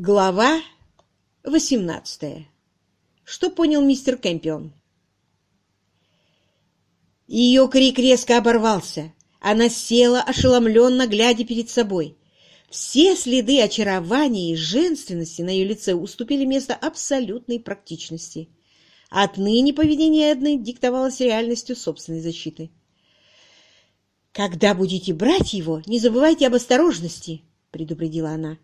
Глава 18. Что понял мистер Кэмпион? Ее крик резко оборвался. Она села, ошеломленно глядя перед собой. Все следы очарования и женственности на ее лице уступили место абсолютной практичности. Отныне поведение Эдны диктовалось реальностью собственной защиты. «Когда будете брать его, не забывайте об осторожности», — предупредила она.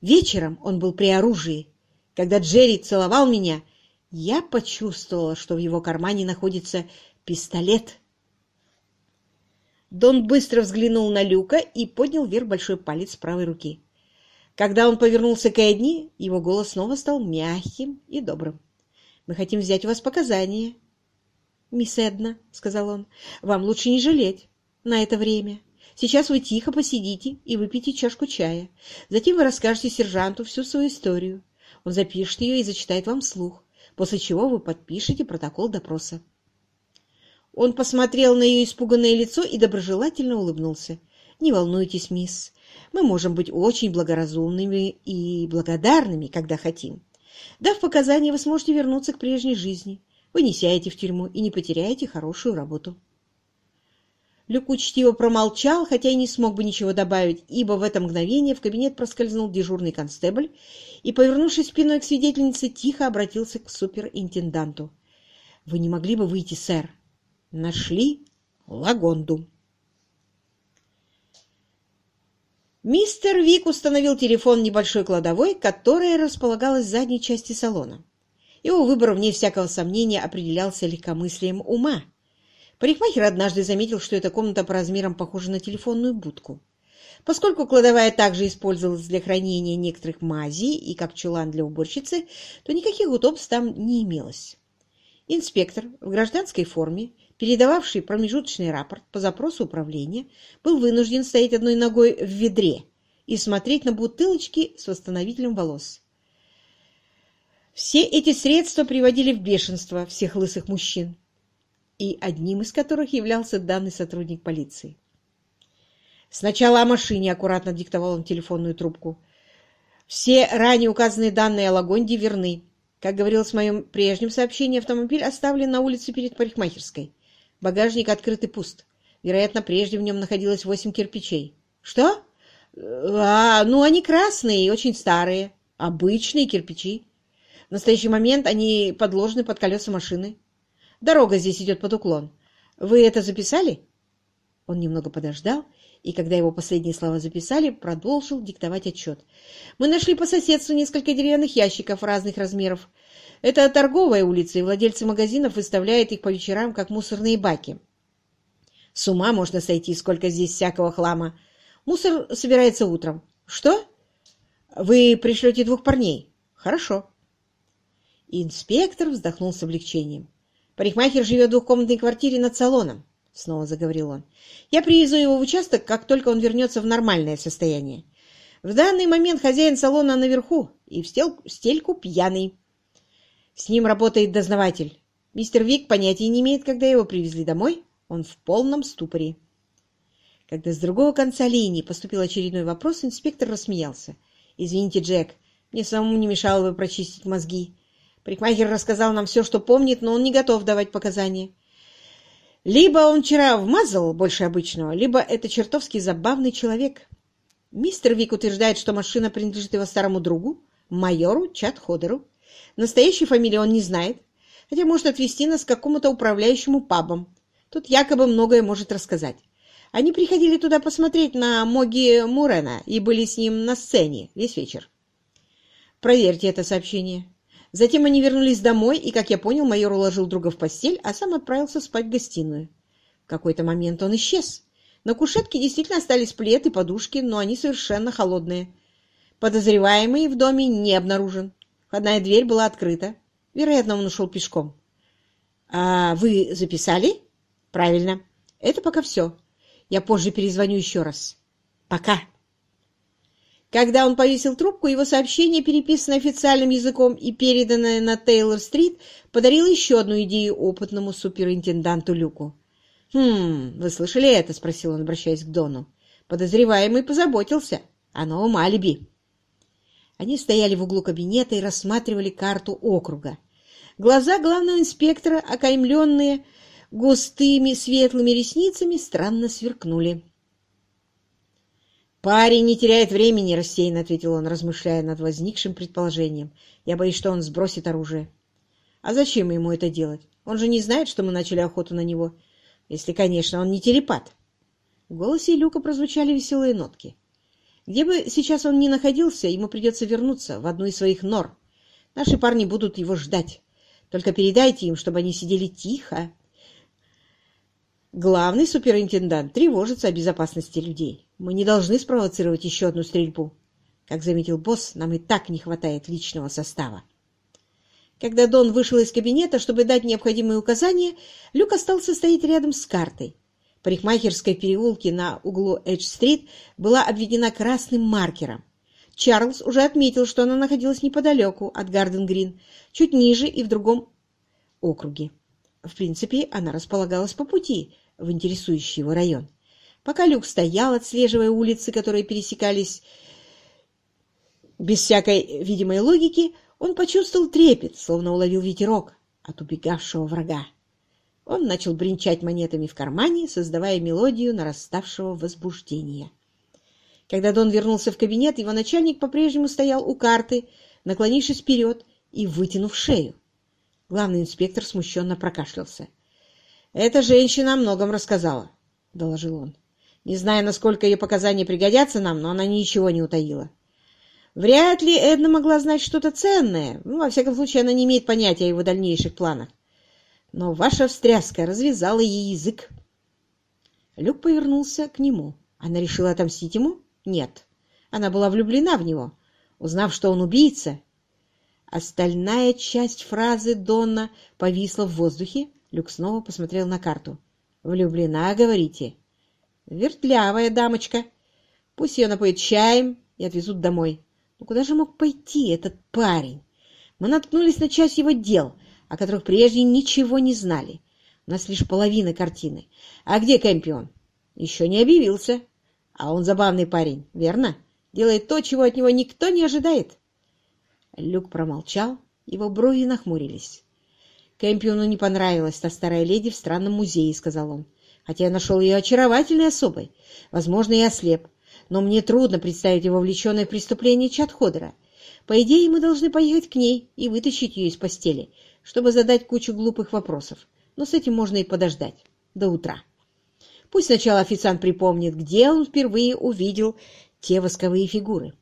Вечером он был при оружии. Когда Джерри целовал меня, я почувствовала, что в его кармане находится пистолет. Дон быстро взглянул на Люка и поднял вверх большой палец правой руки. Когда он повернулся к Эдни, его голос снова стал мягким и добрым. «Мы хотим взять у вас показания». «Мисс Эдна», — сказал он, — «вам лучше не жалеть на это время. Сейчас вы тихо посидите и выпьете чашку чая. Затем вы расскажете сержанту всю свою историю. Он запишет ее и зачитает вам вслух, после чего вы подпишете протокол допроса. Он посмотрел на ее испуганное лицо и доброжелательно улыбнулся. «Не волнуйтесь, мисс. Мы можем быть очень благоразумными и благодарными, когда хотим. Дав показания, вы сможете вернуться к прежней жизни. Вы не сядете в тюрьму и не потеряете хорошую работу». Люк учтиво промолчал, хотя и не смог бы ничего добавить, ибо в это мгновение в кабинет проскользнул дежурный констебль и, повернувшись спиной к свидетельнице, тихо обратился к суперинтенданту. «Вы не могли бы выйти, сэр?» «Нашли Лагонду». Мистер Вик установил телефон небольшой кладовой, которая располагалась в задней части салона. Его выбор, вне всякого сомнения, определялся легкомыслием ума, Парикмахер однажды заметил, что эта комната по размерам похожа на телефонную будку. Поскольку кладовая также использовалась для хранения некоторых мазей и как чулан для уборщицы, то никаких удобств там не имелось. Инспектор в гражданской форме, передававший промежуточный рапорт по запросу управления, был вынужден стоять одной ногой в ведре и смотреть на бутылочки с восстановителем волос. Все эти средства приводили в бешенство всех лысых мужчин, и одним из которых являлся данный сотрудник полиции. Сначала о машине аккуратно диктовал он телефонную трубку. Все ранее указанные данные о Лагонде верны. Как говорилось в моем прежнем сообщении, автомобиль оставлен на улице перед парикмахерской. Багажник открыт и пуст. Вероятно, прежде в нем находилось восемь кирпичей. Что? А, ну, они красные и очень старые. Обычные кирпичи. В настоящий момент они подложены под колеса машины. Дорога здесь идет под уклон. Вы это записали?» Он немного подождал, и когда его последние слова записали, продолжил диктовать отчет. «Мы нашли по соседству несколько деревянных ящиков разных размеров. Это торговая улица, и владельцы магазинов выставляют их по вечерам, как мусорные баки. С ума можно сойти, сколько здесь всякого хлама. Мусор собирается утром. Что? Вы пришлете двух парней? Хорошо. Инспектор вздохнул с облегчением. Парикмахер живет в двухкомнатной квартире над салоном, — снова заговорил он. Я привезу его в участок, как только он вернется в нормальное состояние. В данный момент хозяин салона наверху и в стельку пьяный. С ним работает дознаватель. Мистер Вик понятия не имеет, когда его привезли домой. Он в полном ступоре. Когда с другого конца линии поступил очередной вопрос, инспектор рассмеялся. «Извините, Джек, мне самому не мешало бы прочистить мозги. Парикмахер рассказал нам все, что помнит, но он не готов давать показания. Либо он вчера вмазал больше обычного, либо это чертовски забавный человек. Мистер Вик утверждает, что машина принадлежит его старому другу, майору Чат Ходеру. Настоящей фамилии он не знает, хотя может отвезти нас к какому-то управляющему пабом. Тут якобы многое может рассказать. Они приходили туда посмотреть на Моги Мурена и были с ним на сцене весь вечер. Проверьте это сообщение. Затем они вернулись домой, и, как я понял, майор уложил друга в постель, а сам отправился спать в гостиную. В какой-то момент он исчез. На кушетке действительно остались плед и подушки, но они совершенно холодные. Подозреваемый в доме не обнаружен. Входная дверь была открыта. Вероятно, он ушел пешком. «А вы записали?» «Правильно. Это пока все. Я позже перезвоню еще раз. Пока». Когда он повесил трубку, его сообщение, переписанное официальным языком и переданное на Тейлор-стрит, подарило еще одну идею опытному суперинтенданту Люку. «Хм, вы слышали это?» — спросил он, обращаясь к Дону. «Подозреваемый позаботился о новом алиби». Они стояли в углу кабинета и рассматривали карту округа. Глаза главного инспектора, окаймленные густыми светлыми ресницами, странно сверкнули. «Парень не теряет времени», — рассеянно ответил он, размышляя над возникшим предположением. «Я боюсь, что он сбросит оружие». «А зачем ему это делать? Он же не знает, что мы начали охоту на него. Если, конечно, он не телепат». В голосе Люка прозвучали веселые нотки. Где бы сейчас он ни находился, ему придется вернуться в одну из своих нор. Наши парни будут его ждать. Только передайте им, чтобы они сидели тихо. Главный суперинтендант тревожится о безопасности людей. Мы не должны спровоцировать еще одну стрельбу. Как заметил босс, нам и так не хватает личного состава. Когда Дон вышел из кабинета, чтобы дать необходимые указания, Люк остался стоять рядом с картой. Парикмахерская в переулке на углу Эдж-стрит была обведена красным маркером. Чарльз уже отметил, что она находилась неподалеку от Гарден-Грин, чуть ниже и в другом округе. В принципе, она располагалась по пути в интересующий его район. Пока Люк стоял, отслеживая улицы, которые пересекались без всякой видимой логики, он почувствовал трепет, словно уловил ветерок от убегавшего врага. Он начал бренчать монетами в кармане, создавая мелодию нараставшего возбуждения. Когда Дон вернулся в кабинет, его начальник по-прежнему стоял у карты, наклонившись вперед и вытянув шею. Главный инспектор смущенно прокашлялся. «Эта женщина о многом рассказала», — доложил он. «Не знаю, насколько ее показания пригодятся нам, но она ничего не утаила. Вряд ли Эдна могла знать что-то ценное. Ну, во всяком случае, она не имеет понятия о его дальнейших планах но ваша встряска развязала ей язык. Люк повернулся к нему. Она решила отомстить ему? Нет. Она была влюблена в него, узнав, что он убийца. Остальная часть фразы Донна повисла в воздухе. Люк снова посмотрел на карту. «Влюблена, говорите?» «Вертлявая дамочка. Пусть ее напоят чаем и отвезут домой. Ну куда же мог пойти этот парень? Мы наткнулись на часть его дел — о которых прежде ничего не знали. У нас лишь половина картины. А где Кэмпион? Еще не объявился. А он забавный парень, верно? Делает то, чего от него никто не ожидает. Люк промолчал, его брови нахмурились. Кэмпиону не понравилась та старая леди в странном музее, сказал он. Хотя я нашел ее очаровательной особой. Возможно, и ослеп. Но мне трудно представить его вовлеченное в преступление Чатходера. По идее, мы должны поехать к ней и вытащить ее из постели, чтобы задать кучу глупых вопросов, но с этим можно и подождать до утра. Пусть сначала официант припомнит, где он впервые увидел те восковые фигуры.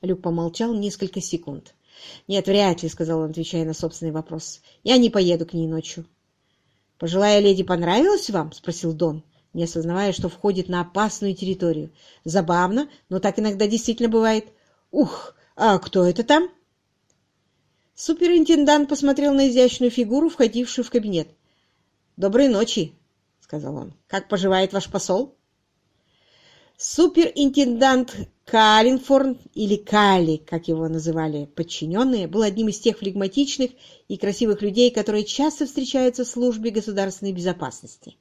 Люк помолчал несколько секунд. «Нет, вряд ли», — сказал он, отвечая на собственный вопрос. «Я не поеду к ней ночью». «Пожилая леди понравилась вам?» — спросил Дон, не осознавая, что входит на опасную территорию. «Забавно, но так иногда действительно бывает. Ух, а кто это там?» Суперинтендант посмотрел на изящную фигуру, входившую в кабинет. «Доброй ночи», — сказал он. «Как поживает ваш посол?» Суперинтендант Каллинфорн, или Калли, как его называли подчиненные, был одним из тех флегматичных и красивых людей, которые часто встречаются в службе государственной безопасности.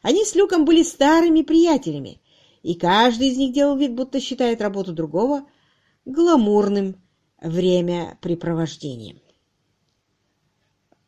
Они с Люком были старыми приятелями, и каждый из них делал вид, будто считает работу другого гламурным времяпрепровождением.